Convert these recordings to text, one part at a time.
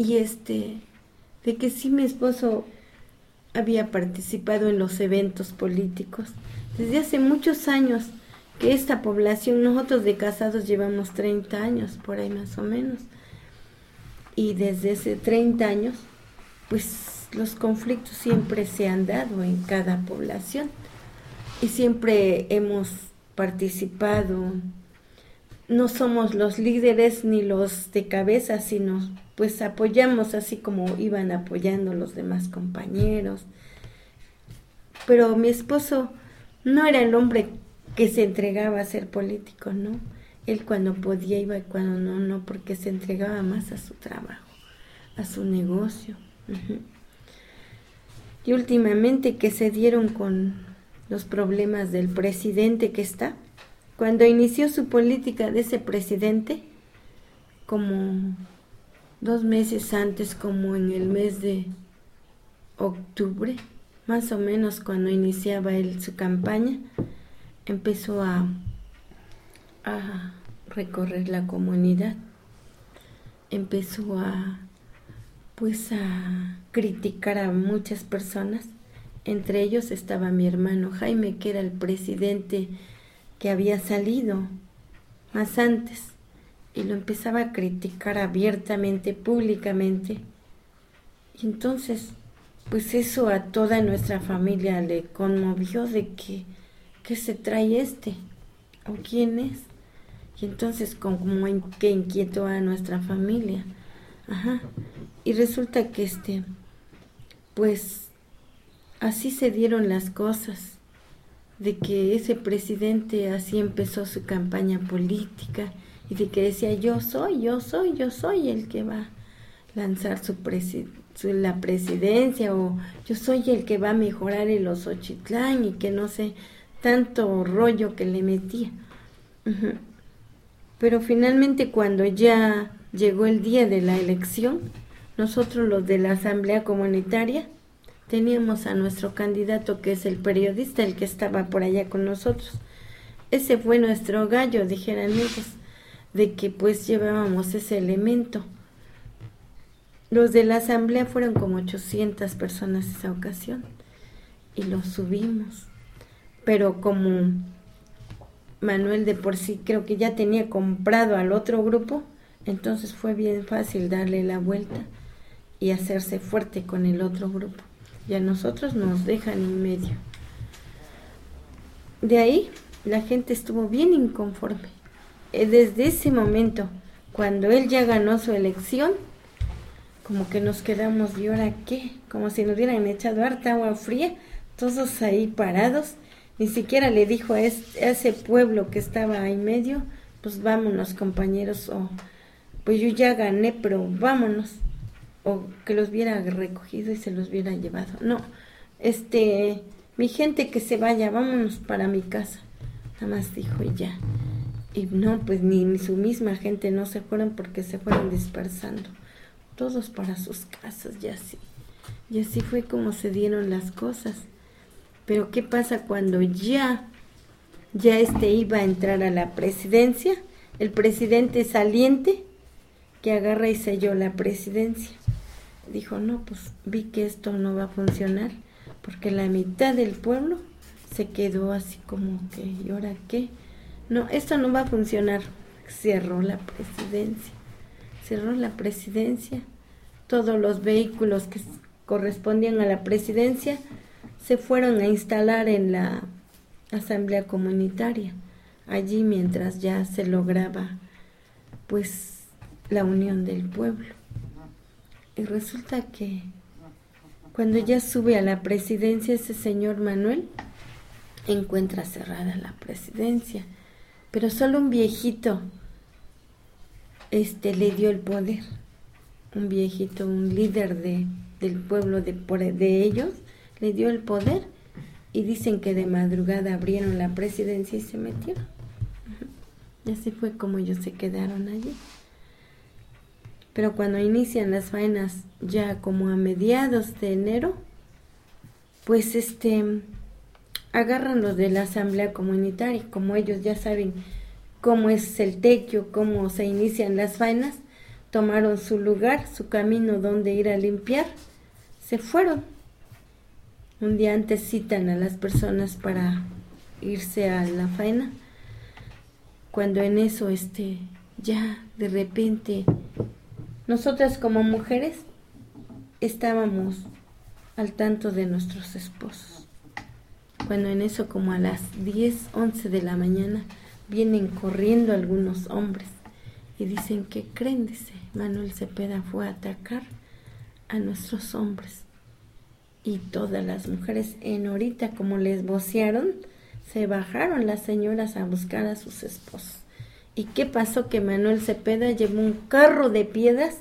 y este, de que sí mi esposo había participado en los eventos políticos. Desde hace muchos años que esta población, nosotros de casados llevamos 30 años, por ahí más o menos, y desde hace 30 años, pues los conflictos siempre se han dado en cada población y siempre hemos participado. No somos los líderes ni los de cabeza, sino pues apoyamos así como iban apoyando los demás compañeros. Pero mi esposo no era el hombre que se entregaba a ser político, ¿no? Él cuando podía iba y cuando no, no, porque se entregaba más a su trabajo, a su negocio. Y últimamente que se dieron con los problemas del presidente que está, cuando inició su política de ese presidente, como dos meses antes, como en el mes de octubre, más o menos cuando iniciaba él su campaña, empezó a, a recorrer la comunidad, empezó a pues a criticar a muchas personas. Entre ellos estaba mi hermano Jaime, que era el presidente que había salido más antes, y lo empezaba a criticar abiertamente, públicamente. Y entonces, pues eso a toda nuestra familia le conmovió de que, ¿qué se trae este? ¿O quién es? Y entonces como que inquietó a nuestra familia. Ajá. Y resulta que este, pues así se dieron las cosas, de que ese presidente así empezó su campaña política y de que decía yo soy, yo soy, yo soy el que va a lanzar su, la presidencia o yo soy el que va a mejorar el Osochitlán y que no sé tanto rollo que le metía. Pero finalmente cuando ya llegó el día de la elección, nosotros los de la Asamblea Comunitaria teníamos a nuestro candidato que es el periodista, el que estaba por allá con nosotros. Ese fue nuestro gallo, dijeran ellos, de que pues llevábamos ese elemento. Los de la asamblea fueron como 800 personas esa ocasión y los subimos. Pero como Manuel de por sí creo que ya tenía comprado al otro grupo, entonces fue bien fácil darle la vuelta y hacerse fuerte con el otro grupo. Y a nosotros nos dejan en medio. De ahí la gente estuvo bien inconforme. Eh, desde ese momento, cuando él ya ganó su elección, como que nos quedamos, ¿y ahora qué? Como si nos hubieran echado harta agua fría, todos ahí parados. Ni siquiera le dijo a, ese pueblo que estaba ahí medio, pues vámonos compañeros, o pues yo ya gané, pero vámonos. O que los hubiera recogido y se los hubiera llevado. No, este, mi gente que se vaya, vámonos para mi casa. Nada más dijo y ya. Y no, pues ni, su misma gente no se fueron porque se fueron dispersando. Todos para sus casas y así. Y así fue como se dieron las cosas. Pero ¿qué pasa cuando ya, ya este iba a entrar a la presidencia? El presidente saliente que agarra y selló la presidencia. Dijo, no, pues vi que esto no va a funcionar, porque la mitad del pueblo se quedó así como que, ¿y ahora qué? No, esto no va a funcionar. Cerró la presidencia. Cerró la presidencia. Todos los vehículos que correspondían a la presidencia se fueron a instalar en la asamblea comunitaria. Allí mientras ya se lograba pues la unión del pueblo. Y resulta que cuando ya sube a la presidencia ese señor Manuel, encuentra cerrada la presidencia, pero solo un viejito este le dio el poder. Un viejito, un líder de, del pueblo de, de ellos, le dio el poder y dicen que de madrugada abrieron la presidencia y se metieron. Y así fue como ellos se quedaron allí. Pero cuando inician las faenas ya como a mediados de enero, pues este agarran los de la asamblea comunitaria, como ellos ya saben cómo es el tequio, cómo se inician las faenas, tomaron su lugar, su camino donde ir a limpiar, se fueron. Un día antes citan a las personas para irse a la faena, cuando en eso este ya de repente nosotras como mujeres estábamos al tanto de nuestros esposos. Cuando en eso como a las 10, 11 de la mañana vienen corriendo algunos hombres y dicen que creen, dice, Manuel Cepeda fue a atacar a nuestros hombres. Y todas las mujeres en ahorita como les vocearon, se bajaron las señoras a buscar a sus esposos. ¿Y qué pasó? Que Manuel Cepeda llevó un carro de piedras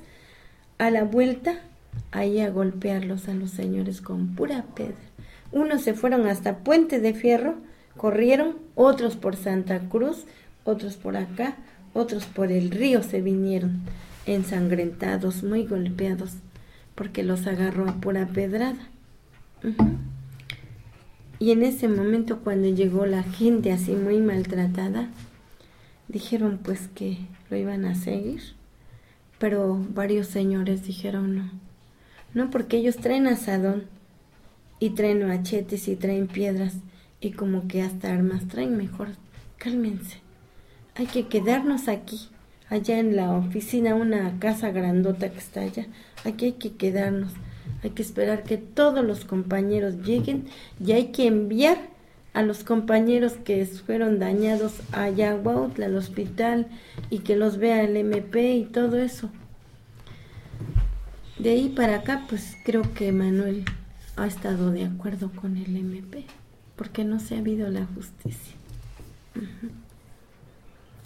a la vuelta ahí a golpearlos a los señores con pura piedra. Unos se fueron hasta Puente de Fierro, corrieron, otros por Santa Cruz, otros por acá, otros por el río se vinieron, ensangrentados, muy golpeados, porque los agarró a pura pedrada. Y en ese momento cuando llegó la gente así muy maltratada, dijeron pues que lo iban a seguir, pero varios señores dijeron no, no porque ellos traen asadón y traen machetes y traen piedras y como que hasta armas traen mejor, cálmense, hay que quedarnos aquí, allá en la oficina, una casa grandota que está allá, aquí hay que quedarnos, hay que esperar que todos los compañeros lleguen y hay que enviar a los compañeros que fueron dañados a al hospital, y que los vea el MP y todo eso. De ahí para acá, pues creo que Manuel ha estado de acuerdo con el MP, porque no se ha habido la justicia.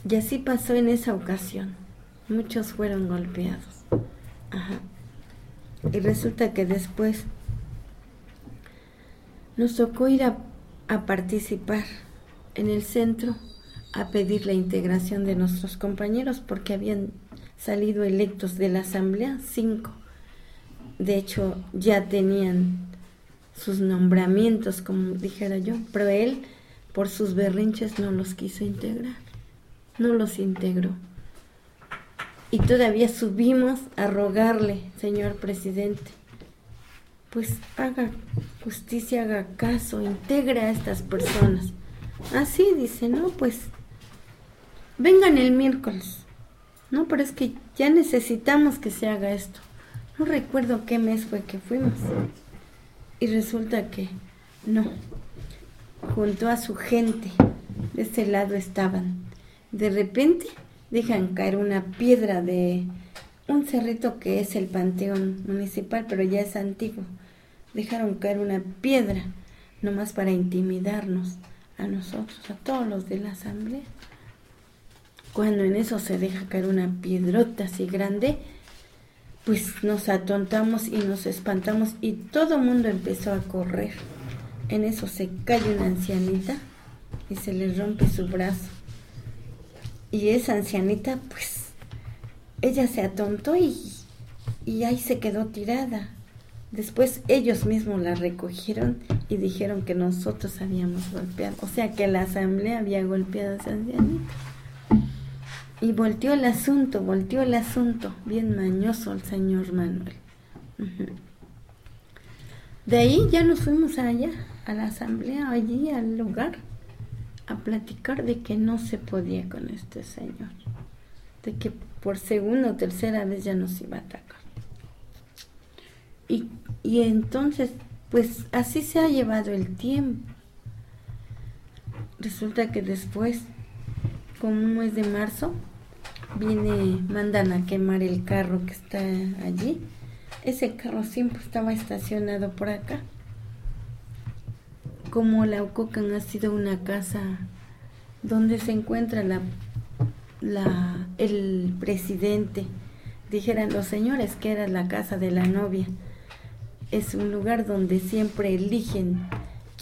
Y así pasó en esa ocasión. Muchos fueron golpeados. Y resulta que después nos tocó ir a a participar en el centro a pedir la integración de nuestros compañeros porque habían salido electos de la asamblea cinco. De hecho, ya tenían sus nombramientos, como dijera yo, pero él, por sus berrinches, no los quiso integrar, no los integró. Y todavía subimos a rogarle, señor presidente, pues haga justicia, haga caso, integre a estas personas. Así dice, no, pues vengan el miércoles. No, pero es que ya necesitamos que se haga esto. No recuerdo qué mes fue que fuimos. Y resulta que no. Junto a su gente, de ese lado estaban. De repente dejan caer una piedra de un cerrito que es el panteón municipal, pero ya es antiguo dejaron caer una piedra, nomás para intimidarnos a nosotros, a todos los de la asamblea. Cuando en eso se deja caer una piedrota así grande, pues nos atontamos y nos espantamos y todo el mundo empezó a correr. En eso se cae una ancianita y se le rompe su brazo. Y esa ancianita, pues, ella se atontó y, y ahí se quedó tirada. Después ellos mismos la recogieron y dijeron que nosotros habíamos golpeado, o sea que la asamblea había golpeado a esa. Y volteó el asunto, volteó el asunto, bien mañoso el señor Manuel. De ahí ya nos fuimos allá, a la asamblea, allí al lugar, a platicar de que no se podía con este señor, de que por segunda o tercera vez ya nos iba a atacar. Y, y entonces, pues así se ha llevado el tiempo. Resulta que después, como un mes de marzo, viene, mandan a quemar el carro que está allí. Ese carro siempre estaba estacionado por acá. Como la Ococan ha sido una casa donde se encuentra la, la, el presidente, dijeran los señores que era la casa de la novia es un lugar donde siempre eligen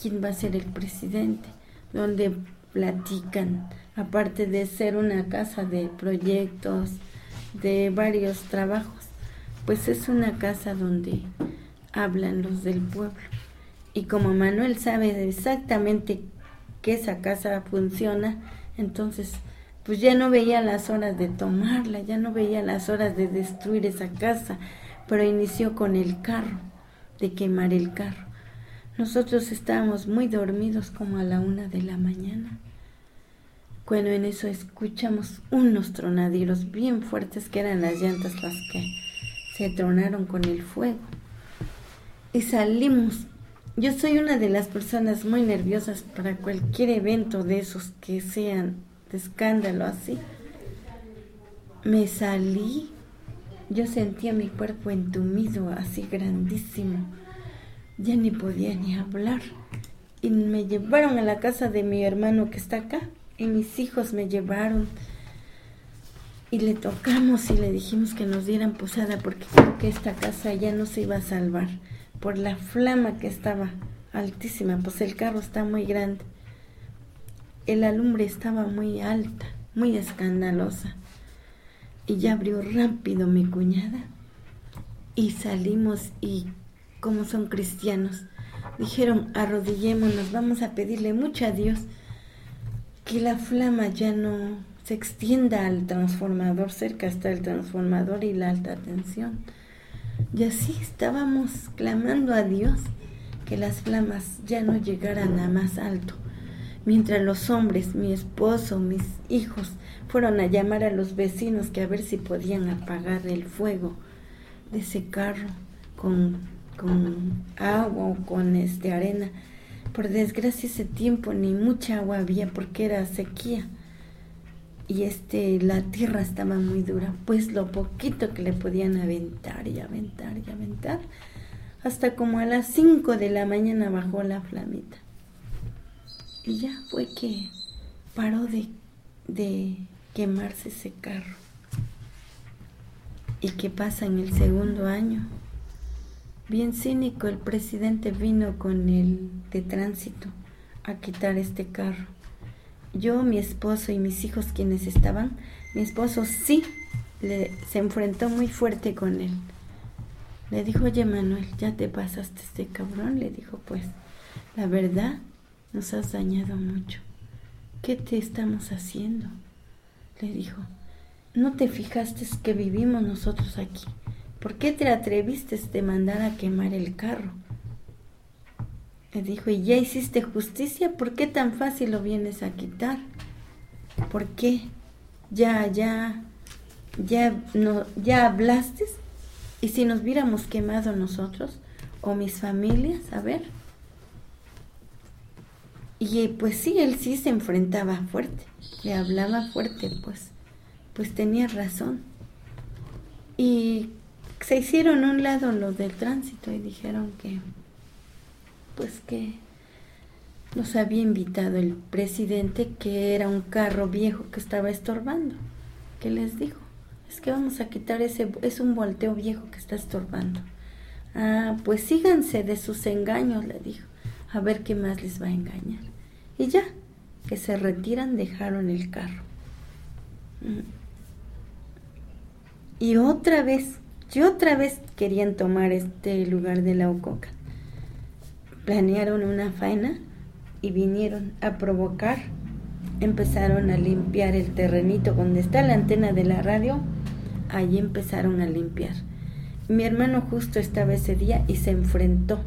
quién va a ser el presidente, donde platican, aparte de ser una casa de proyectos, de varios trabajos, pues es una casa donde hablan los del pueblo. Y como Manuel sabe exactamente que esa casa funciona, entonces pues ya no veía las horas de tomarla, ya no veía las horas de destruir esa casa, pero inició con el carro, de quemar el carro. Nosotros estábamos muy dormidos como a la una de la mañana. Cuando en eso escuchamos unos tronadillos bien fuertes que eran las llantas las que se tronaron con el fuego. Y salimos. Yo soy una de las personas muy nerviosas para cualquier evento de esos que sean de escándalo así. Me salí, yo sentía mi cuerpo entumido así grandísimo. Ya ni podía ni hablar. Y me llevaron a la casa de mi hermano que está acá. Y mis hijos me llevaron. Y le tocamos y le dijimos que nos dieran posada porque creo que esta casa ya no se iba a salvar por la flama que estaba altísima, pues el carro está muy grande. El alumbre estaba muy alta, muy escandalosa. Y ya abrió rápido mi cuñada. Y salimos y como son cristianos, dijeron, arrodillémonos, vamos a pedirle mucho a Dios que la flama ya no se extienda al transformador, cerca está el transformador y la alta tensión y así estábamos clamando a Dios que las flamas ya no llegaran a más alto. Mientras los hombres, mi esposo, mis hijos, fueron a llamar a los vecinos que a ver si podían apagar el fuego de ese carro con, con agua o con este arena. Por desgracia ese tiempo ni mucha agua había porque era sequía y este la tierra estaba muy dura, pues lo poquito que le podían aventar y aventar y aventar, hasta como a las 5 de la mañana bajó la flamita. Y ya fue que paró de, de quemarse ese carro. ¿Y qué pasa en el segundo año? Bien cínico, el presidente vino con el de tránsito a quitar este carro yo, mi esposo y mis hijos quienes estaban, mi esposo sí le, se enfrentó muy fuerte con él. Le dijo, oye Manuel, ya te pasaste este cabrón. Le dijo, pues, la verdad, nos has dañado mucho. ¿Qué te estamos haciendo? Le dijo, ¿no te fijaste que vivimos nosotros aquí? ¿Por qué te atreviste de mandar a quemar el carro? Le dijo, ¿y ya hiciste justicia? ¿Por qué tan fácil lo vienes a quitar? ¿Por qué? Ya, ya, ya, no, ya hablaste. ¿Y si nos hubiéramos quemado nosotros o mis familias? A ver. Y pues sí, él sí se enfrentaba fuerte, le hablaba fuerte, pues, pues tenía razón. Y se hicieron a un lado los del tránsito y dijeron que pues que nos había invitado el presidente que era un carro viejo que estaba estorbando. ¿Qué les dijo? Es que vamos a quitar ese, es un volteo viejo que está estorbando. Ah, pues síganse de sus engaños, le dijo, a ver qué más les va a engañar. Y ya, que se retiran, dejaron el carro. Mm. Y otra vez, y otra vez querían tomar este lugar de la Ococa planearon una faena y vinieron a provocar. Empezaron a limpiar el terrenito donde está la antena de la radio. Allí empezaron a limpiar. Mi hermano justo estaba ese día y se enfrentó,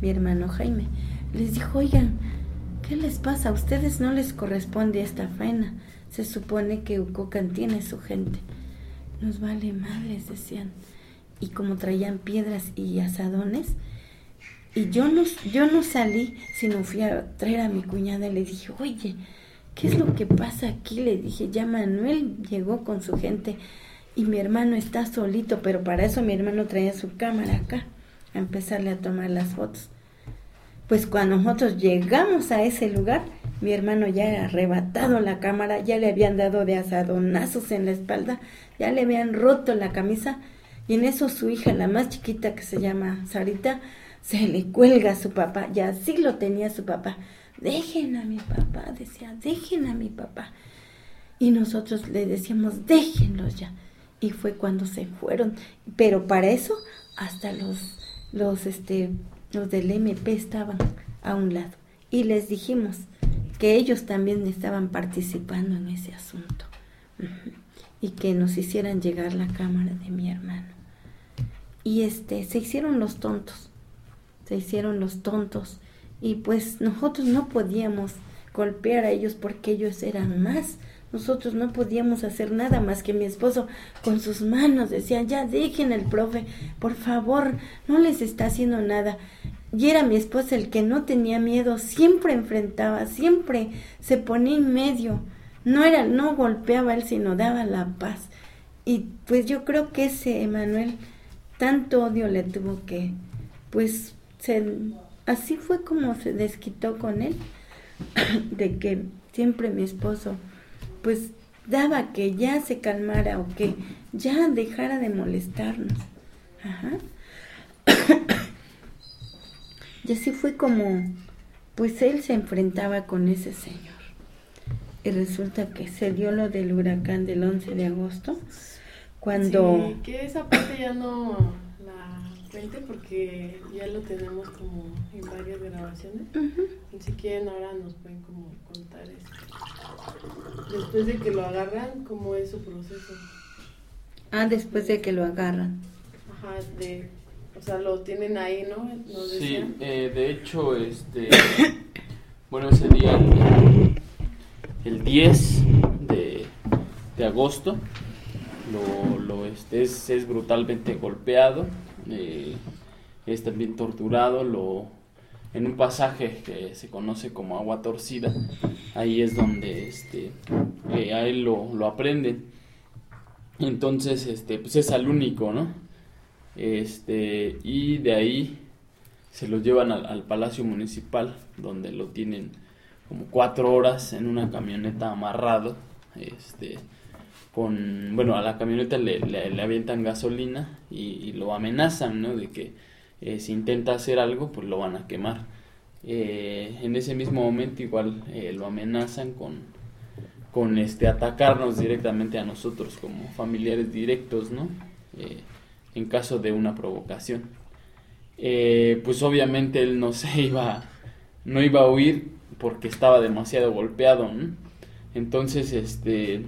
mi hermano Jaime. Les dijo, oigan, ¿qué les pasa? A ustedes no les corresponde esta faena. Se supone que Ucocan tiene su gente. Nos vale madres, decían. Y como traían piedras y asadones, y yo no, yo no salí, sino fui a traer a mi cuñada y le dije, oye, ¿qué es lo que pasa aquí? Le dije, ya Manuel llegó con su gente y mi hermano está solito, pero para eso mi hermano traía su cámara acá, a empezarle a tomar las fotos. Pues cuando nosotros llegamos a ese lugar, mi hermano ya era arrebatado la cámara, ya le habían dado de asadonazos en la espalda, ya le habían roto la camisa, y en eso su hija, la más chiquita que se llama Sarita, se le cuelga a su papá, y así lo tenía su papá. Dejen a mi papá, decía, dejen a mi papá. Y nosotros le decíamos, déjenlos ya. Y fue cuando se fueron. Pero para eso, hasta los, los, este, los del MP estaban a un lado. Y les dijimos que ellos también estaban participando en ese asunto. y que nos hicieran llegar la cámara de mi hermano. Y este, se hicieron los tontos, se hicieron los tontos y pues nosotros no podíamos golpear a ellos porque ellos eran más. Nosotros no podíamos hacer nada más que mi esposo con sus manos decía, ya dejen el profe, por favor, no les está haciendo nada. Y era mi esposo el que no tenía miedo, siempre enfrentaba, siempre se ponía en medio. No era, no golpeaba él, sino daba la paz. Y pues yo creo que ese Emanuel tanto odio le tuvo que, pues se, así fue como se desquitó con él, de que siempre mi esposo, pues daba que ya se calmara o que ya dejara de molestarnos. Ajá. y así fue como, pues él se enfrentaba con ese señor. Y resulta que se dio lo del huracán del 11 de agosto, cuando... Sí, que esa parte ya no la porque ya lo tenemos como en varias grabaciones. Si quieren ahora nos pueden como contar eso. Después de que lo agarran, ¿cómo es su proceso? Ah, después de que lo agarran. Ajá, de... O sea, lo tienen ahí, ¿no? sí, eh, de hecho, este... bueno, ese día... El, el 10 de, de agosto. Lo, lo este, es, es, brutalmente golpeado, eh, es también torturado, lo, en un pasaje que se conoce como agua torcida, ahí es donde este, eh, a él lo, lo aprenden. Entonces, este, pues es al único, ¿no? Este, y de ahí se lo llevan al, al Palacio Municipal, donde lo tienen como cuatro horas en una camioneta amarrado, este, con, bueno, a la camioneta le, le, avientan gasolina y, lo amenazan, ¿no? De que eh, si intenta hacer algo, pues lo van a quemar. Eh, en ese mismo momento igual eh, lo amenazan con, con este, atacarnos directamente a nosotros como familiares directos, ¿no? en caso de una provocación. pues obviamente él no se iba, no iba a huir porque estaba demasiado golpeado. Entonces, este,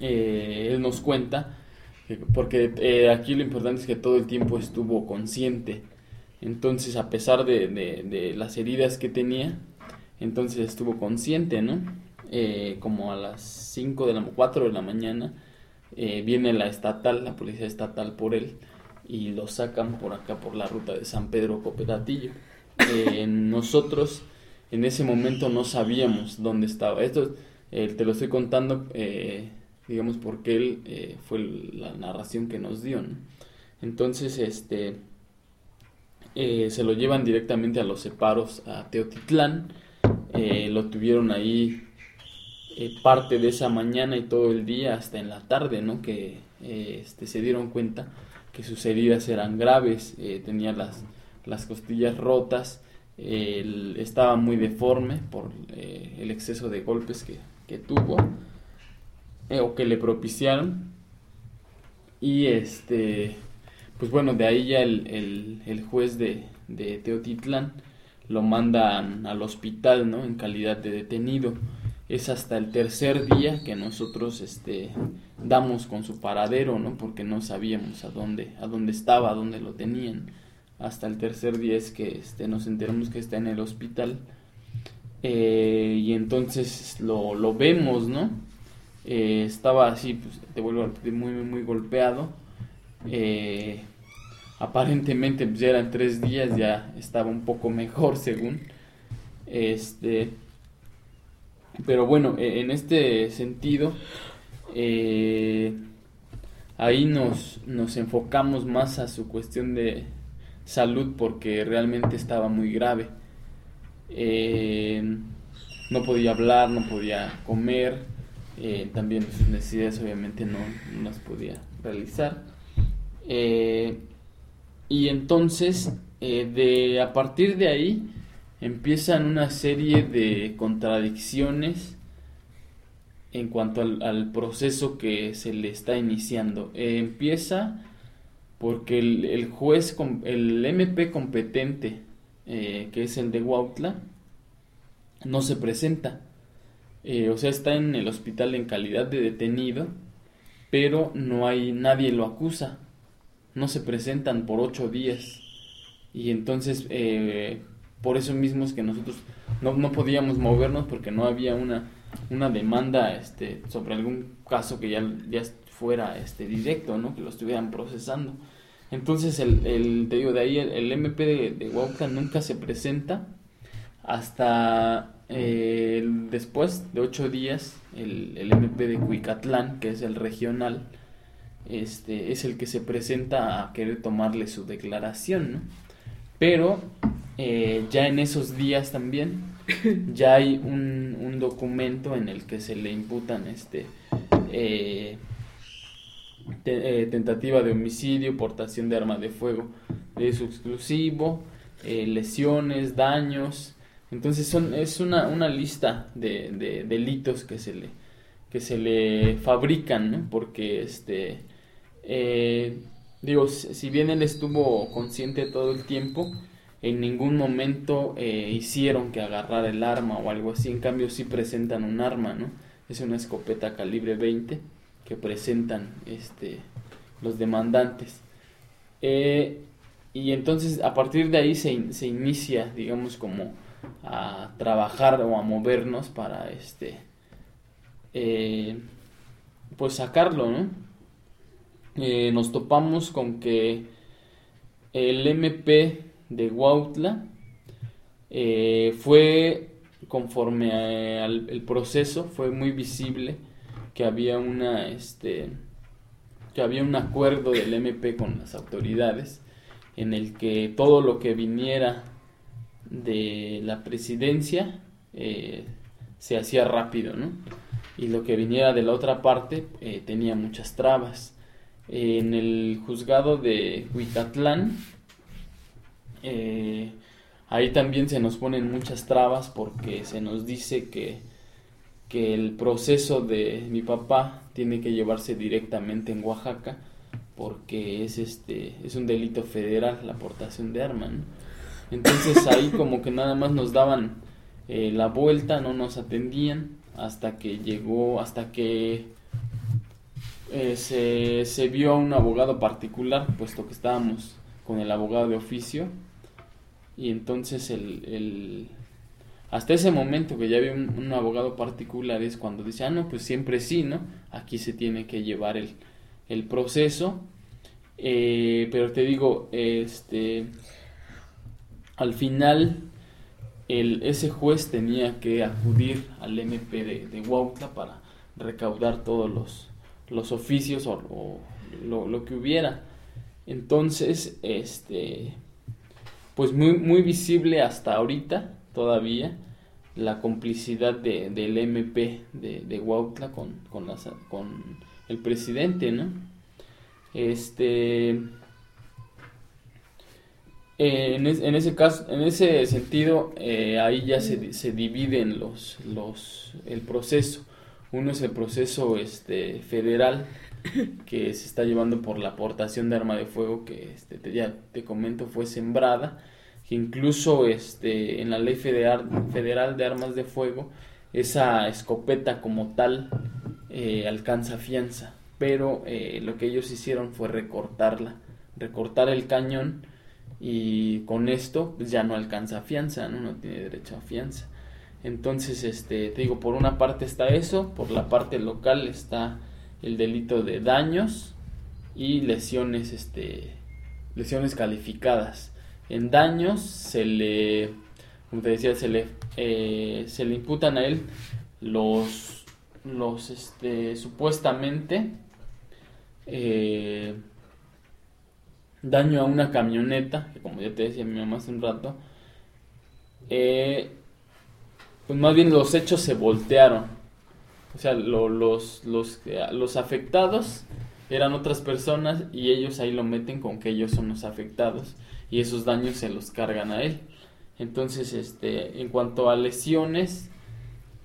eh, él nos cuenta, porque eh, aquí lo importante es que todo el tiempo estuvo consciente. Entonces, a pesar de, de, las heridas que tenía, entonces estuvo consciente, ¿no? Eh, como a las 5 de la 4 de la mañana viene la estatal, la policía estatal por él y lo sacan por acá por la ruta de San Pedro Cooperatillo. nosotros en ese momento no sabíamos dónde estaba. Esto eh, te lo estoy contando, eh, digamos, porque él eh, fue la narración que nos dio. Entonces, este, se lo llevan directamente a los separos a Teotitlán. lo tuvieron ahí parte de esa mañana y todo el día hasta en la tarde, ¿no? Que este, se dieron cuenta que sus heridas eran graves, tenía las, las costillas rotas estaba muy deforme por eh, el exceso de golpes que, tuvo eh, o que le propiciaron. Y este pues bueno de ahí ya el, el, juez de, de, Teotitlán lo mandan al hospital no en calidad de detenido. Es hasta el tercer día que nosotros este damos con su paradero no porque no sabíamos a dónde a dónde estaba a dónde lo tenían. Hasta el tercer día es que este, nos enteramos que está en el hospital. Eh, y entonces lo, lo vemos, ¿no? Eh, estaba así, pues te vuelvo a muy, muy golpeado. Eh, aparentemente pues, ya eran tres días, ya estaba un poco mejor según. Este, pero bueno, e, en este sentido, ahí nos, nos enfocamos más a su cuestión de, salud porque realmente estaba muy grave. Eh, no podía hablar, no podía comer, eh, también sus necesidades obviamente no, las podía realizar. Eh, y entonces, de, a partir de ahí, empiezan una serie de contradicciones en cuanto al, proceso que se le está iniciando. empieza porque el, juez, el MP competente, eh, que es el de Huautla, no se presenta. Eh, o sea, está en el hospital en calidad de detenido, pero no hay nadie lo acusa, no se presentan por ocho días y entonces eh, por eso mismo es que nosotros no, no podíamos movernos porque no había una, una demanda este, sobre algún caso que ya, ya fuera este, directo, ¿no? que lo estuvieran procesando. Entonces, el, el, te digo, de ahí el, MP de, de nunca se presenta hasta eh, después de ocho días, el, el, MP de Cuicatlán, que es el regional, este, es el que se presenta a querer tomarle su declaración, ¿no? Pero eh, ya en esos días también ya hay un, un, documento en el que se le imputan este eh, eh, tentativa de homicidio, portación de arma de fuego de su exclusivo, eh, lesiones, daños. Entonces son, es una, una lista de, de, delitos que se le, que se le fabrican. Porque, este, eh, digo, si bien él estuvo consciente todo el tiempo, en ningún momento hicieron que agarrara el arma o algo así, en cambio sí presentan un arma, ¿no? Es una escopeta calibre 20 que presentan este, los demandantes. Eh, y entonces a partir de ahí se, se, inicia, digamos, como a trabajar o a movernos para este, eh, pues sacarlo. Eh, nos topamos con que el MP de Huautla fue conforme al el proceso, fue muy visible que había una este que había un acuerdo del MP con las autoridades en el que todo lo que viniera de la presidencia eh, se hacía rápido, ¿no? Y lo que viniera de la otra parte eh, tenía muchas trabas. en el juzgado de Huicatlán, eh, ahí también se nos ponen muchas trabas porque se nos dice que que el proceso de mi papá tiene que llevarse directamente en Oaxaca porque es este es un delito federal la aportación de armas entonces ahí como que nada más nos daban eh, la vuelta no nos atendían hasta que llegó hasta que eh, se, se vio a un abogado particular puesto que estábamos con el abogado de oficio y entonces el hasta ese momento que ya había un, abogado particular es cuando dice, ah, no, pues siempre sí, ¿no? Aquí se tiene que llevar el, el proceso. Eh, pero te digo, este, al final el, ese juez tenía que acudir al MP de, de Huautla para recaudar todos los, los oficios o, lo, lo, que hubiera. Entonces, este, pues muy, muy visible hasta ahorita todavía la complicidad de, del MP de, de Huautla con, con, con el presidente, ¿no? Este, eh, en, ese caso, en ese sentido, eh, ahí ya se, se, dividen los, los, el proceso. Uno es el proceso este, federal que se está llevando por la aportación de arma de fuego que este, ya te comento fue sembrada que incluso este, en la ley federal, federal de armas de fuego, esa escopeta como tal eh, alcanza fianza, pero lo que ellos hicieron fue recortarla, recortar el cañón y con esto pues, ya no alcanza fianza, ¿no? tiene derecho a fianza. Entonces, este, te digo, por una parte está eso, por la parte local está el delito de daños y lesiones, este, lesiones calificadas. En daños se le, como te decía, se le, eh, se le imputan a él los, los este, supuestamente eh, daño a una camioneta, que como ya te decía mi mamá hace un rato, eh, pues más bien los hechos se voltearon. O sea, los, los, los afectados eran otras personas y ellos ahí lo meten con que ellos son los afectados y esos daños se los cargan a él. Entonces, este, en cuanto a lesiones,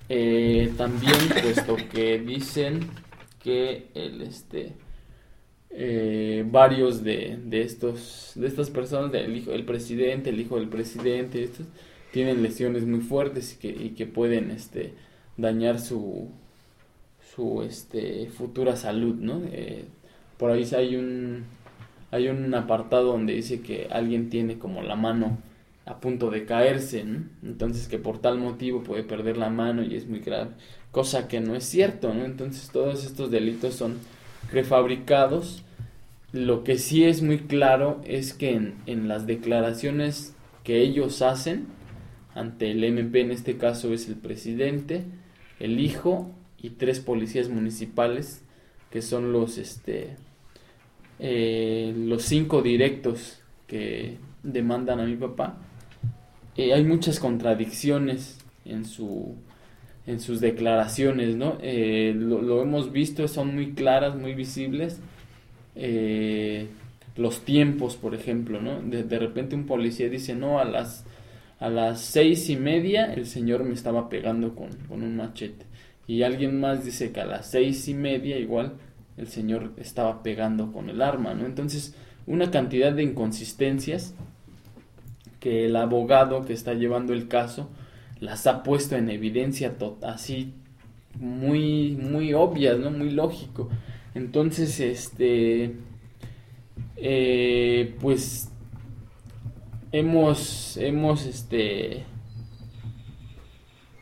eh, también puesto que dicen que el, este, eh, varios de, de, estos, de estas personas, el, hijo, el presidente, el hijo del presidente, estos, tienen lesiones muy fuertes y que, y que pueden este, dañar su, su este, futura salud, ¿no? Eh, por ahí hay un, hay un apartado donde dice que alguien tiene como la mano a punto de caerse, ¿no? entonces que por tal motivo puede perder la mano y es muy grave, cosa que no es cierto, ¿no? entonces todos estos delitos son refabricados. Lo que sí es muy claro es que en, las declaraciones que ellos hacen ante el MP, en este caso es el presidente, el hijo y tres policías municipales que son los este eh, los cinco directos que demandan a mi papá eh, hay muchas contradicciones en su en sus declaraciones no eh, lo, hemos visto son muy claras muy visibles los tiempos por ejemplo no de, de repente un policía dice no a las a las seis y media el señor me estaba pegando con, con un machete y alguien más dice que a las seis y media igual el señor estaba pegando con el arma, ¿no? Entonces, una cantidad de inconsistencias que el abogado que está llevando el caso las ha puesto en evidencia así muy muy obvias, ¿no? Muy lógico. Entonces, este eh, pues hemos hemos este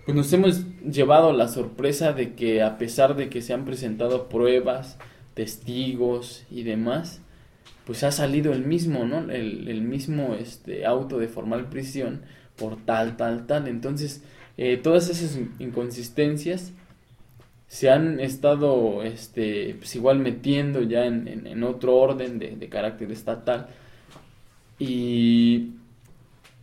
pues nos hemos llevado la sorpresa de que a pesar de que se han presentado pruebas, testigos y demás, pues ha salido el mismo, ¿no? El, mismo este, auto de formal prisión por tal, tal, tal. Entonces, eh, todas esas inconsistencias se han estado este, pues igual metiendo ya en, otro orden de, de carácter estatal. Y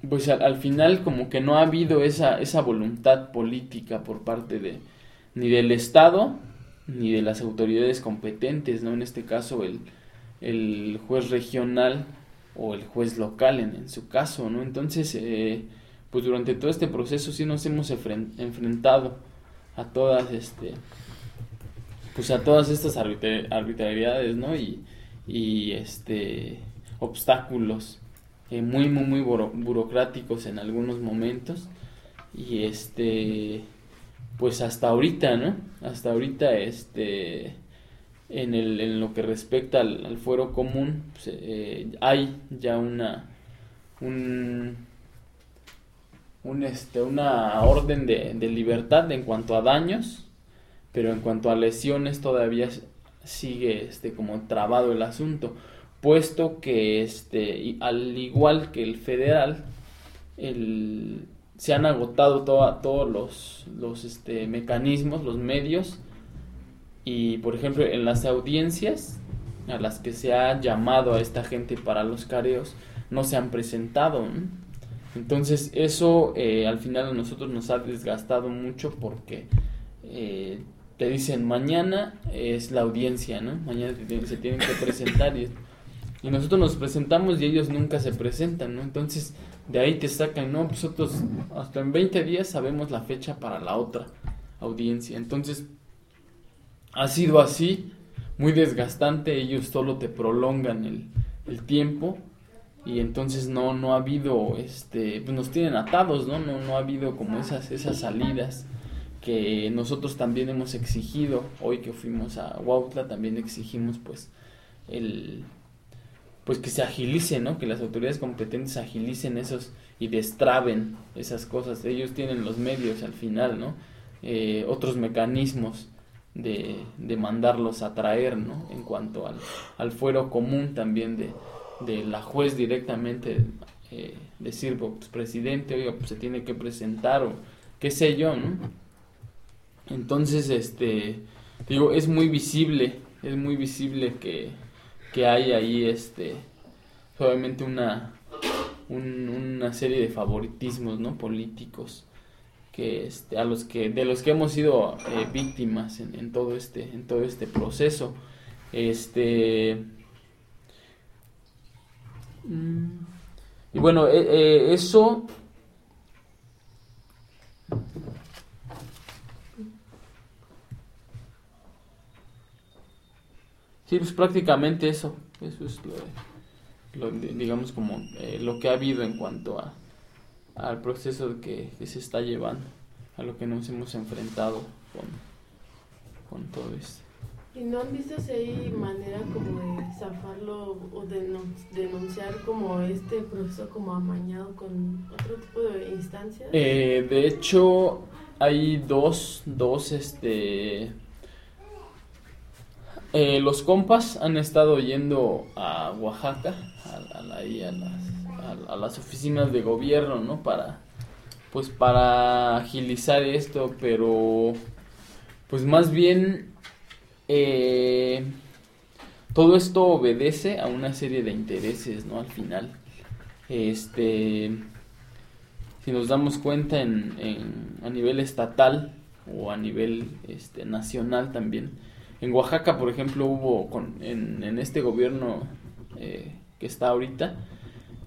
pues al, final como que no ha habido esa, esa voluntad política por parte de ni del Estado ni de las autoridades competentes, ¿no? En este caso el, el juez regional o el juez local en, en su caso, ¿no? Entonces, eh, pues durante todo este proceso sí nos hemos enfrentado a todas, este, pues a todas estas arbitrariedades, ¿no? Y, y este, obstáculos eh, muy, muy, muy burocráticos en algunos momentos. Y este, pues hasta ahorita, ¿no? Hasta ahorita, este, en, el, en lo que respecta al, fuero común, pues, eh, hay ya una, un, un, este, una orden de, de libertad en cuanto a daños, pero en cuanto a lesiones todavía sigue este, como trabado el asunto puesto que este, al igual que el federal, el, se han agotado todos los, los este, mecanismos, los medios, y por ejemplo en las audiencias a las que se ha llamado a esta gente para los careos, no se han presentado. Entonces eso eh, al final a nosotros nos ha desgastado mucho porque eh, te dicen mañana es la audiencia, ¿no? Mañana se tienen que presentar y y nosotros nos presentamos y ellos nunca se presentan, ¿no? Entonces, de ahí te sacan, ¿no? Nosotros hasta en 20 días sabemos la fecha para la otra audiencia. Entonces, ha sido así, muy desgastante, ellos solo te prolongan el, el tiempo y entonces no, no ha habido, este, pues nos tienen atados, ¿no? No, no ha habido como esas, esas salidas que nosotros también hemos exigido, hoy que fuimos a Huautla también exigimos pues el pues que se agilice, ¿no? Que las autoridades competentes agilicen esos y destraben esas cosas. Ellos tienen los medios al final, ¿no? Eh, otros mecanismos de, de, mandarlos a traer, ¿no? En cuanto al, al fuero común también de, de la juez directamente eh, decir, pues presidente, oiga, pues se tiene que presentar o qué sé yo, ¿no? Entonces, este, digo, es muy visible, es muy visible que que hay ahí este obviamente una una serie de favoritismos no políticos que este, a los que de los que hemos sido eh, víctimas en, todo este en todo este proceso este y bueno eh, eh, eso Sí, pues prácticamente eso. Eso es lo, digamos, como eh, lo que ha habido en cuanto a, al proceso que, se está llevando. a lo que nos hemos enfrentado con, con todo esto. ¿Y no han visto si hay manera como de zafarlo o de denunciar como este proceso como amañado con otro tipo de instancias? Eh, de hecho, hay dos, dos, este... Eh, los compas han estado yendo a Oaxaca, a, a, las, oficinas de gobierno, ¿no? Para, pues para agilizar esto, pero pues más bien eh, todo esto obedece a una serie de intereses, ¿no? Al final, este, si nos damos cuenta en, a nivel estatal o a nivel este, nacional también, en Oaxaca, por ejemplo, hubo con, en, este gobierno eh, que está ahorita,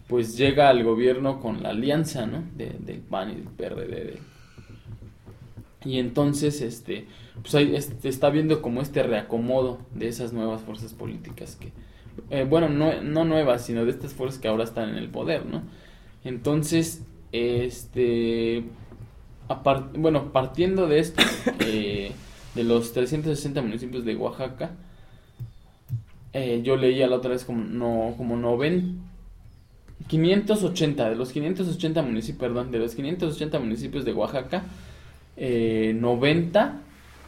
pues llega al gobierno con la alianza, ¿no? del PAN y del PRD. Y entonces, este, pues ahí se está viendo como este reacomodo de esas nuevas fuerzas políticas que, eh, bueno, no, no nuevas, sino de estas fuerzas que ahora están en el poder, ¿no? Entonces, este, bueno, partiendo de esto, eh, de los 360 municipios de Oaxaca, eh, yo leía la otra vez como, no, como 90, 580, de los 580 municipios, perdón, de los 580 municipios de Oaxaca, 90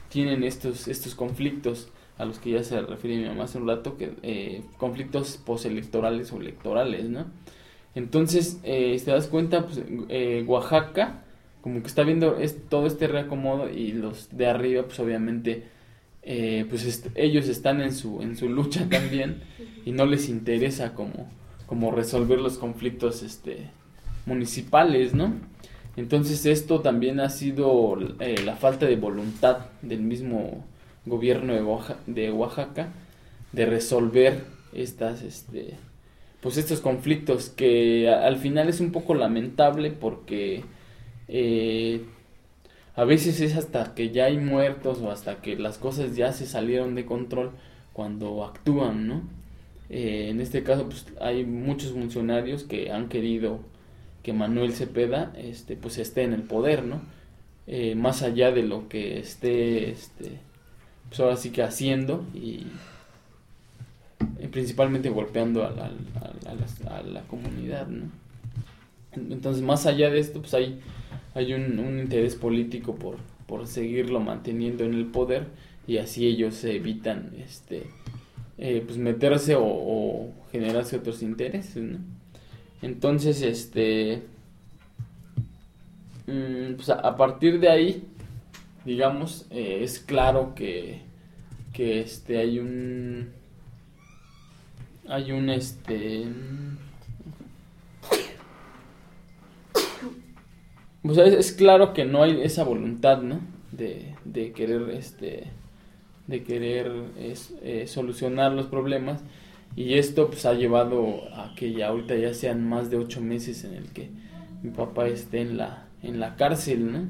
tienen estos, estos conflictos a los que ya se refiere mi mamá hace un rato, que eh, conflictos postelectorales o electorales, ¿no? Entonces, eh, si te das cuenta, pues, eh, Oaxaca, como que está viendo todo este reacomodo y los de arriba, pues obviamente, pues ellos están en su, en su lucha también y no les interesa como, como resolver los conflictos este, municipales, ¿no? Entonces esto también ha sido eh, la falta de voluntad del mismo gobierno de Oaxaca de, resolver estas, este, pues estos conflictos que al final es un poco lamentable porque eh, a veces es hasta que ya hay muertos o hasta que las cosas ya se salieron de control cuando actúan, ¿no? Eh, en este caso pues hay muchos funcionarios que han querido que Manuel Cepeda este, pues esté en el poder, ¿no? Eh, más allá de lo que esté, este, pues ahora sí que haciendo y, principalmente golpeando a la, a, la, comunidad, ¿no? Entonces, más allá de esto, pues hay, hay un, interés político por, por seguirlo manteniendo en el poder y así ellos evitan este eh, pues meterse o, o generarse otros intereses, ¿no? Entonces, este, mm, pues a, partir de ahí, digamos, eh, es claro que, que este, hay un, hay un, este, pues es, claro que no hay esa voluntad, ¿no? De, de querer, este, de querer eh, solucionar los problemas y esto pues ha llevado a que ya ahorita ya sean más de ocho meses en el que mi papá esté en la, en la cárcel.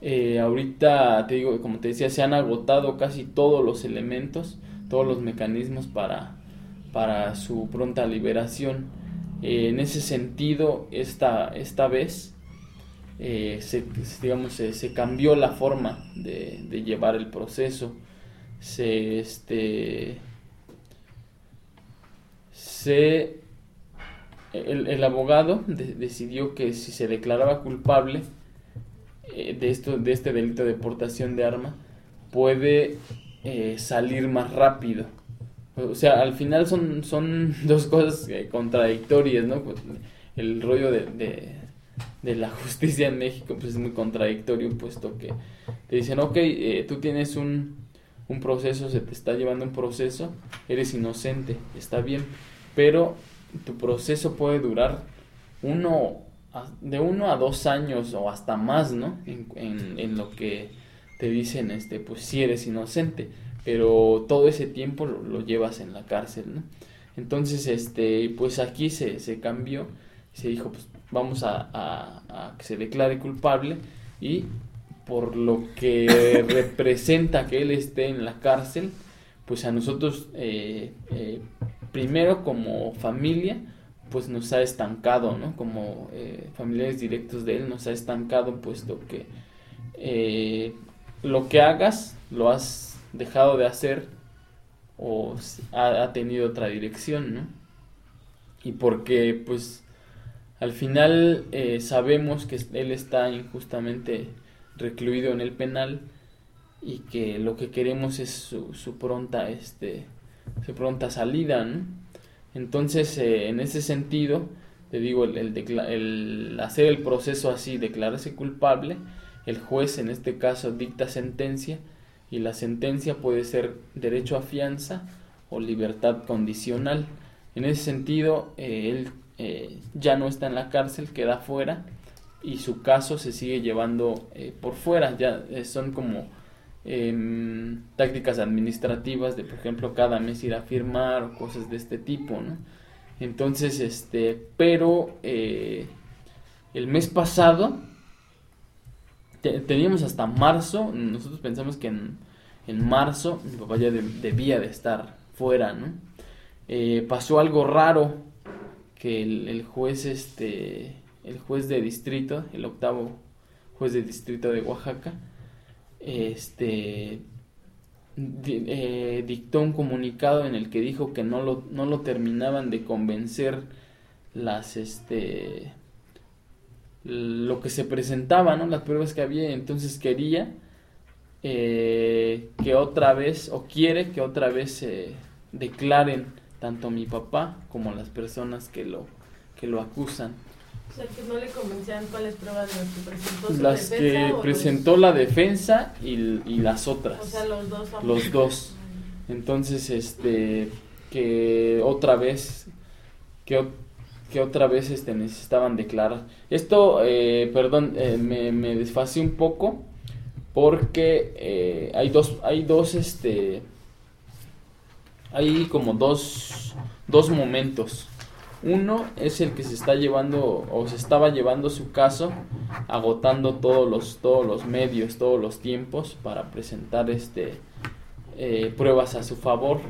Eh, ahorita, te digo, como te decía, se han agotado casi todos los elementos, todos los mecanismos para, para su pronta liberación. Eh, en ese sentido, esta, esta vez, eh, se, digamos, se, cambió la forma de, de llevar el proceso. Se, este, se el, abogado decidió que si se declaraba culpable eh, de esto de este delito de portación de arma puede eh, salir más rápido. O sea al final son son dos cosas eh, contradictorias no pues, el rollo de, de, la justicia en México pues es muy contradictorio puesto que te dicen ok tú tienes un un proceso se te está llevando un proceso eres inocente está bien pero tu proceso puede durar uno de uno a dos años o hasta más, ¿no? En, lo que te dicen, este, pues si eres inocente, pero todo ese tiempo lo, llevas en la cárcel, ¿no? Entonces, este, pues aquí se, se cambió, se dijo, pues vamos a, a, que se declare culpable y por lo que representa que él esté en la cárcel, pues a nosotros eh, eh, primero como familia, pues nos ha estancado, ¿no? Como eh, familiares directos de él nos ha estancado, puesto que lo que hagas lo has dejado de hacer o ha, tenido otra dirección, ¿no? Y porque pues al final sabemos que él está injustamente recluido en el penal y que lo que queremos es su, su pronta este su pronta salida entonces eh, en ese sentido te digo el, el, hacer el proceso así declararse culpable el juez en este caso dicta sentencia y la sentencia puede ser derecho a fianza o libertad condicional. En ese sentido eh, él eh, ya no está en la cárcel queda fuera y su caso se sigue llevando eh, por fuera. Ya eh, son como em, tácticas administrativas de, por ejemplo, cada mes ir a firmar o cosas de este tipo, ¿no? Entonces, este, pero eh, el mes pasado teníamos hasta marzo, nosotros pensamos que en, en marzo mi papá ya debía de estar fuera, ¿no? pasó algo raro que el, el juez, este, el juez de distrito, el octavo juez de distrito de Oaxaca, este eh, dictó un comunicado en el que dijo que no lo, no lo terminaban de convencer las este lo que se presentaba, ¿no? las pruebas que había, entonces quería eh, que otra vez, o quiere que otra vez se declaren tanto mi papá como las personas que lo, que lo acusan. O sea, que no le convencían cuáles pruebas las que presentó su Las que presentó la defensa y, y, las otras. O sea, los dos. Los dos. Entonces, este, que otra vez, que, que otra vez este, necesitaban declarar. Esto, eh, perdón, eh, me, me desfasé un poco porque eh, hay dos, hay dos, este, hay como dos, dos momentos. Uno es el que se está llevando o se estaba llevando su caso, agotando todos los, todos los medios, todos los tiempos para presentar este, eh, pruebas a su favor.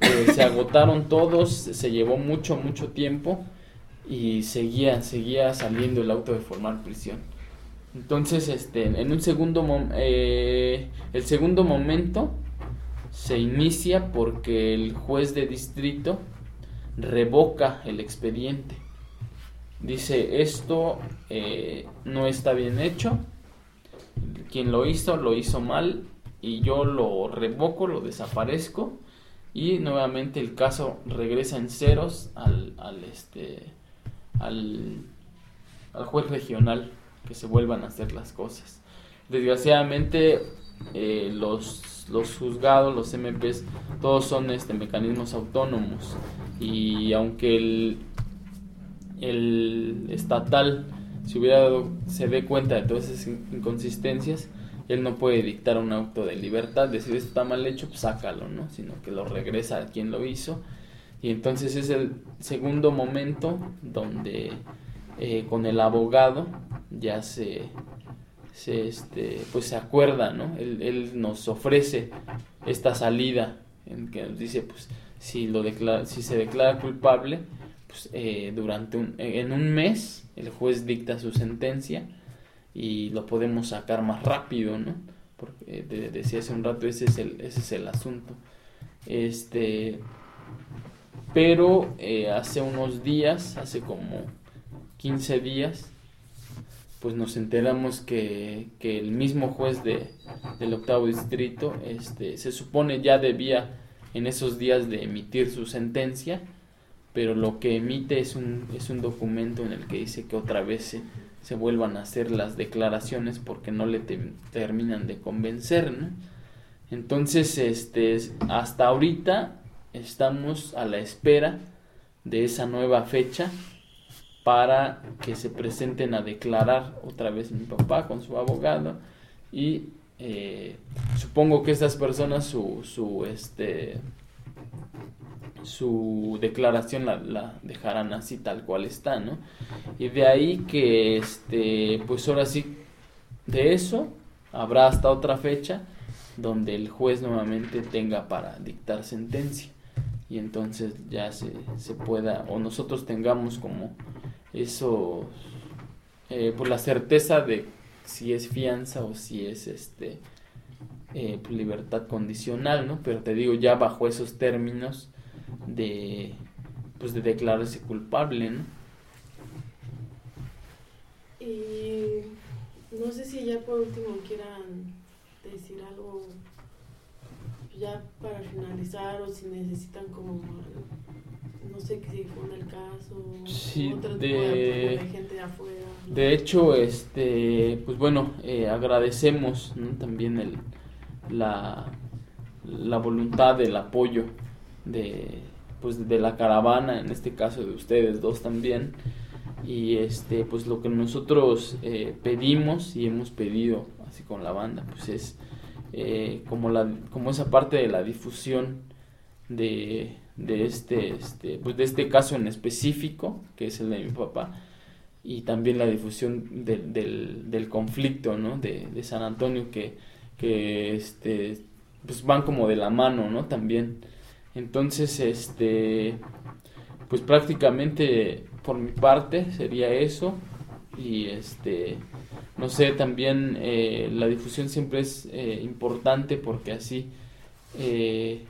Eh, se agotaron todos, se llevó mucho, mucho tiempo y seguía, seguía saliendo el auto de formar prisión. Entonces, este, en un segundo, eh, el segundo momento se inicia porque el juez de distrito revoca el expediente. Dice, esto eh, no está bien hecho, quien lo hizo lo hizo mal y yo lo revoco, lo desaparezco y nuevamente el caso regresa en ceros al, al este, al, al juez regional que se vuelvan a hacer las cosas. Desgraciadamente eh, los, los juzgados, los MPs, todos son este, mecanismos autónomos y aunque el, el estatal se hubiera dado, se dé cuenta de todas esas inconsistencias, él no puede dictar un auto de libertad, decir esto está mal hecho, pues sácalo, ¿no? Sino que lo regresa a quien lo hizo. Y entonces es el segundo momento donde eh, con el abogado ya se, se, este, pues se acuerda, ¿no? Él, él, nos ofrece esta salida en que nos dice, pues, si, lo declara, si se declara culpable, pues, eh, durante un, en un mes el juez dicta su sentencia y lo podemos sacar más rápido, ¿no? Porque eh, decía hace un rato, ese es el, ese es el asunto. Este, pero eh, hace unos días, hace como 15 días, pues nos enteramos que, que el mismo juez de, del octavo distrito este, se supone ya debía en esos días de emitir su sentencia, pero lo que emite es un, es un documento en el que dice que otra vez se, se vuelvan a hacer las declaraciones porque no le terminan de convencer, ¿no? Entonces, este, hasta ahorita estamos a la espera de esa nueva fecha para que se presenten a declarar otra vez mi papá con su abogado y eh, supongo que estas personas su, su este su declaración la, la, dejarán así tal cual está, ¿no? Y de ahí que este pues ahora sí de eso habrá hasta otra fecha donde el juez nuevamente tenga para dictar sentencia y entonces ya se, se pueda o nosotros tengamos como eso, eh, por la certeza de si es fianza o si es este eh, pues, libertad condicional, ¿no? Pero te digo, ya bajo esos términos de, pues de declararse culpable, ¿no? Y no sé si ya por último quieran decir algo ya para finalizar o si necesitan como no sé qué si fue el caso sí, otro de, tipo de, gente de afuera de hecho este pues bueno eh, agradecemos ¿no? también el la la voluntad del apoyo de pues de la caravana en este caso de ustedes dos también y este pues lo que nosotros eh, pedimos y hemos pedido así con la banda pues es eh, como la como esa parte de la difusión de, de este, este pues de este caso en específico que es el de mi papá y también la difusión del, del conflicto ¿no? de, de San Antonio que, que este pues van como de la mano no también. Entonces este pues prácticamente por mi parte sería eso. Y este no sé también eh, la difusión siempre es eh, importante porque así eh,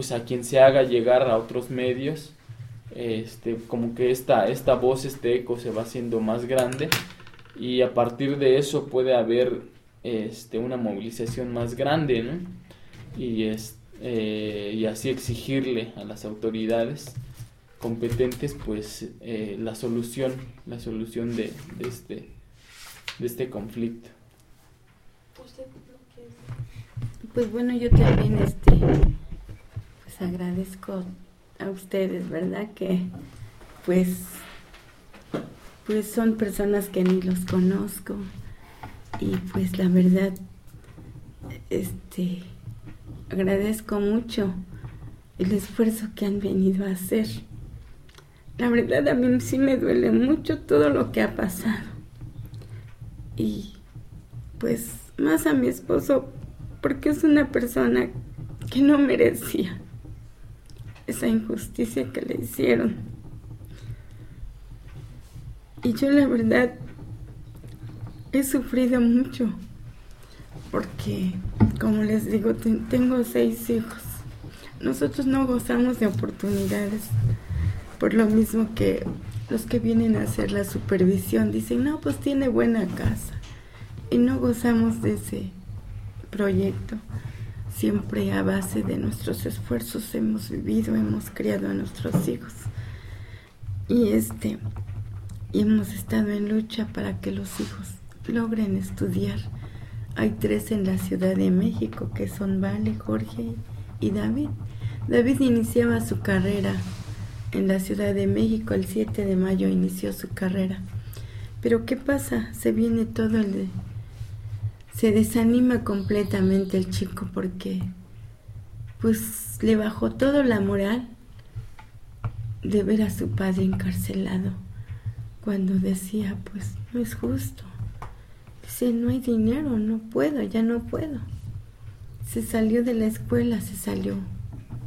pues a quien se haga llegar a otros medios este como que esta esta voz este eco se va haciendo más grande y a partir de eso puede haber este una movilización más grande ¿no? y es, y así exigirle a las autoridades competentes pues eh, la solución la solución de, de, este de este conflicto pues bueno yo también este agradezco a ustedes verdad que pues pues son personas que ni los conozco. Y pues la verdad este agradezco mucho el esfuerzo que han venido a hacer. La verdad a mí sí me duele mucho todo lo que ha pasado. Y pues más a mi esposo porque es una persona que no merecía esa injusticia que le hicieron. Y yo la verdad he sufrido mucho porque, como les digo, tengo seis hijos. Nosotros no gozamos de oportunidades por lo mismo que los que vienen a hacer la supervisión dicen, no, pues tiene buena casa. Y no gozamos de ese proyecto. Siempre a base de nuestros esfuerzos hemos vivido, hemos criado a nuestros hijos. Y este, y hemos estado en lucha para que los hijos logren estudiar. Hay tres en la Ciudad de México que son Vale, Jorge y David. David iniciaba su carrera en la Ciudad de México el 7 de mayo inició su carrera. Pero ¿qué pasa? Se viene todo el de... Se desanima completamente el chico porque pues le bajó todo la moral de ver a su padre encarcelado cuando decía pues no es justo. Dice no hay dinero, no puedo, ya no puedo. Se salió de la escuela, se salió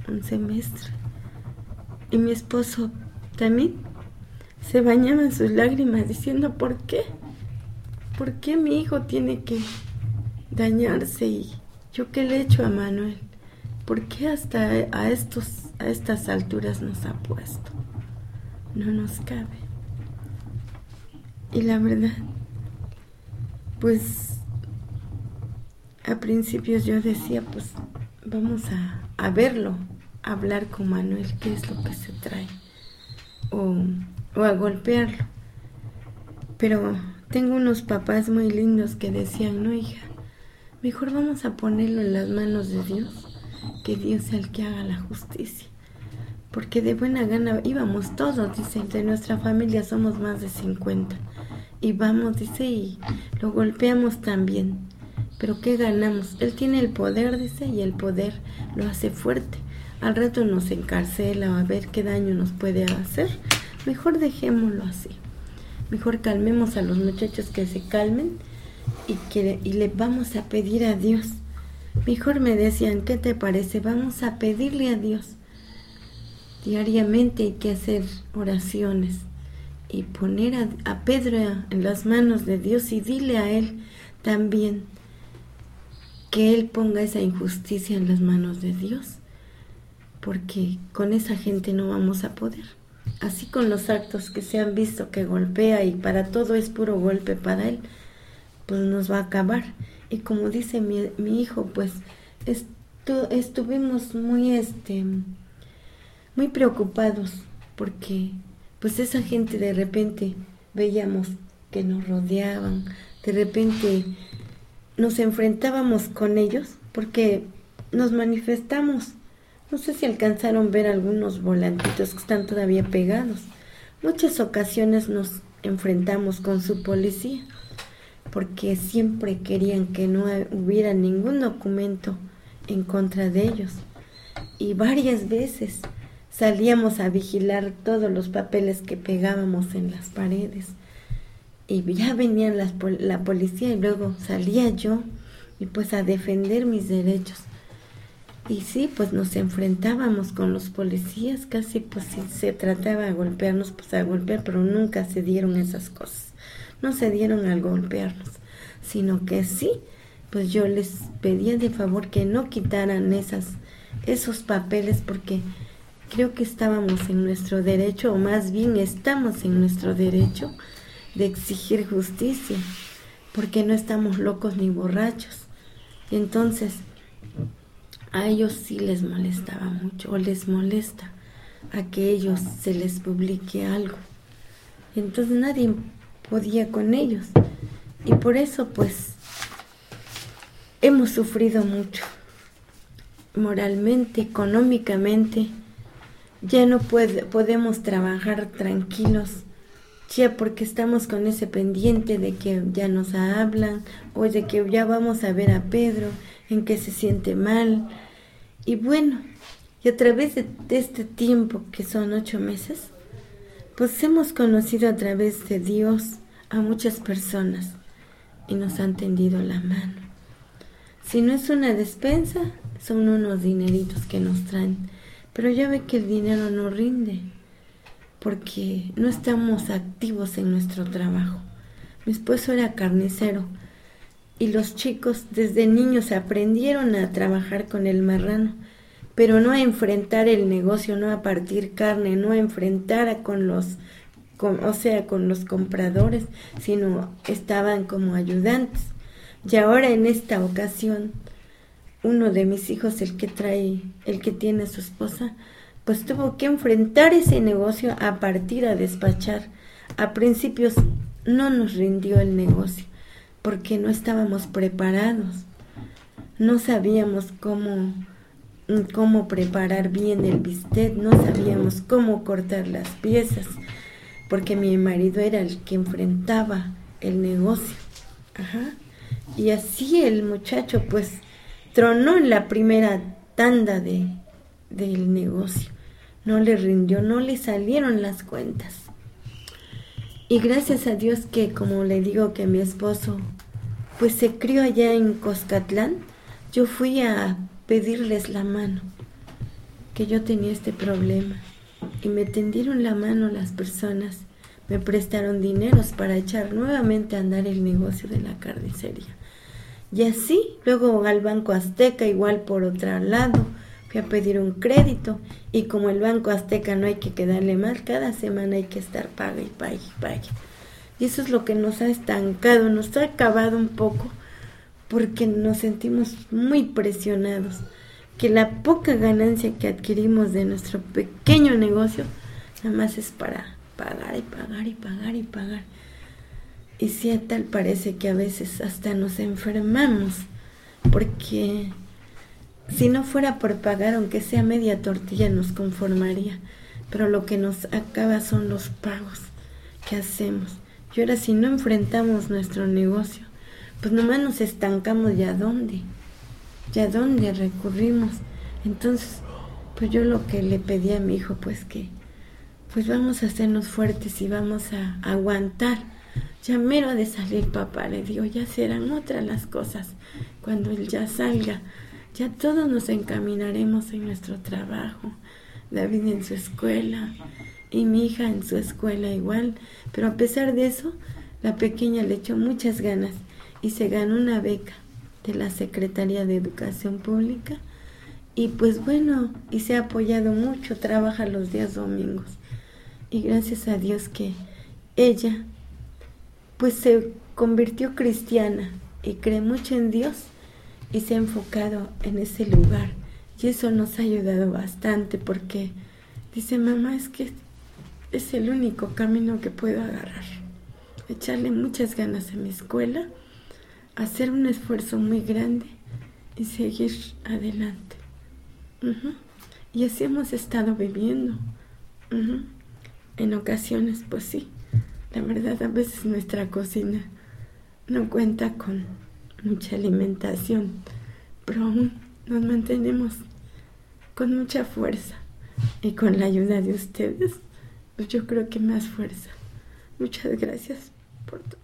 un semestre y mi esposo también se bañaba en sus lágrimas diciendo, ¿por qué? ¿Por qué mi hijo tiene que dañarse y yo qué le he hecho a Manuel? ¿Por qué hasta a, estos, a estas alturas nos ha puesto? No nos cabe. Y la verdad, pues a principios yo decía, pues vamos a, a verlo, hablar con Manuel qué es lo que se trae o, o a golpearlo. Pero tengo unos papás muy lindos que decían, no hija, mejor vamos a ponerlo en las manos de Dios, que Dios sea el que haga la justicia. Porque de buena gana íbamos todos, dice, de nuestra familia somos más de 50. Y vamos, dice, y lo golpeamos también. Pero ¿qué ganamos? Él tiene el poder, dice, y el poder lo hace fuerte al rato nos encarcela a ver qué daño nos puede hacer, mejor dejémoslo así. Mejor calmemos a los muchachos que se calmen y, que, y le vamos a pedir a Dios. Mejor me decían, ¿qué te parece? Vamos a pedirle a Dios. Diariamente hay que hacer oraciones y poner a, a Pedro en las manos de Dios y dile a él también que él ponga esa injusticia en las manos de Dios, porque con esa gente no vamos a poder. Así con los actos que se han visto que golpea y para todo es puro golpe para él, pues nos va a acabar. Y como dice mi, mi hijo, pues estuvimos muy, este, muy preocupados porque pues esa gente de repente veíamos que nos rodeaban, de repente nos enfrentábamos con ellos porque nos manifestamos. No sé si alcanzaron ver algunos volantitos que están todavía pegados. Muchas ocasiones nos enfrentamos con su policía porque siempre querían que no hubiera ningún documento en contra de ellos. Y varias veces salíamos a vigilar todos los papeles que pegábamos en las paredes. Y ya venía la policía y luego salía yo y pues a defender mis derechos. Y sí, pues nos enfrentábamos con los policías, casi pues si se trataba de golpearnos, pues a golpear, pero nunca se dieron esas cosas. No se dieron al golpearnos, sino que sí, pues yo les pedía de favor que no quitaran esos papeles porque creo que estábamos en nuestro derecho, o más bien estamos en nuestro derecho de exigir justicia, porque no estamos locos ni borrachos. Entonces, a ellos sí les molestaba mucho, o les molesta a que ellos se les publique algo. Entonces nadie podía con ellos. Y por eso pues hemos sufrido mucho, moralmente, económicamente, ya no podemos trabajar tranquilos, ya porque estamos con ese pendiente de que ya nos hablan o de que ya vamos a ver a Pedro en que se siente mal. Y bueno, y a través de este tiempo, que son ocho meses, pues hemos conocido a través de Dios a muchas personas y nos han tendido la mano. Si no es una despensa, son unos dineritos que nos traen pero ya ve que el dinero no rinde porque no estamos activos en nuestro trabajo. Mi esposo era carnicero y los chicos desde niños aprendieron a trabajar con el marrano, pero no a enfrentar el negocio, no a partir carne, no a enfrentar con los, o sea, con los compradores, sino estaban como ayudantes. Y ahora en esta ocasión uno de mis hijos, el que trae, el que tiene a su esposa, pues tuvo que enfrentar ese negocio a partir a despachar. A principios no nos rindió el negocio porque no estábamos preparados. No sabíamos cómo cómo preparar bien el bistec, no sabíamos cómo cortar las piezas, porque mi marido era el que enfrentaba el negocio. Ajá. Y así el muchacho pues tronó en la primera tanda de, del negocio. No le rindió, no le salieron las cuentas. Y gracias a Dios que, como le digo que mi esposo, pues se crió allá en Coscatlán, yo fui a pedirles la mano, que yo tenía este problema. Y me tendieron la mano las personas, me prestaron dineros para echar nuevamente a andar el negocio de la carnicería. Y así, luego al Banco Azteca, igual por otro lado, fui a pedir un crédito y como el Banco Azteca no hay que quedarle mal, cada semana hay que estar paga y pague y pague. Y eso es lo que nos ha estancado, nos ha acabado un poco porque nos sentimos muy presionados, que la poca ganancia que adquirimos de nuestro pequeño negocio nada más es para pagar y pagar y pagar y pagar. Y si tal parece que a veces hasta nos enfermamos, porque si no fuera por pagar, aunque sea media tortilla, nos conformaría. Pero lo que nos acaba son los pagos que hacemos. Y ahora si no enfrentamos nuestro negocio, pues nomás nos estancamos ya dónde, ya dónde recurrimos. Entonces, pues yo lo que le pedí a mi hijo, pues que, pues vamos a hacernos fuertes y vamos a aguantar ya mero de salir papá, le digo, ya serán otras las cosas. Cuando él ya salga, ya todos nos encaminaremos en nuestro trabajo, David en su escuela y mi hija en su escuela igual, pero a pesar de eso, la pequeña le echó muchas ganas y se ganó una beca de la Secretaría de Educación Pública. Y pues bueno, y se ha apoyado mucho, trabaja los días domingos. Y gracias a Dios que ella pues se convirtió cristiana y cree mucho en Dios y se ha enfocado en ese lugar. Y eso nos ha ayudado bastante porque dice mamá es que es el único camino que puedo agarrar. Echarle muchas ganas a mi escuela hacer un esfuerzo muy grande y seguir adelante. Y así hemos estado viviendo. En ocasiones, pues sí, la verdad a veces nuestra cocina no cuenta con mucha alimentación, pero aún nos mantenemos con mucha fuerza y con la ayuda de ustedes, pues yo creo que más fuerza. Muchas gracias por todo.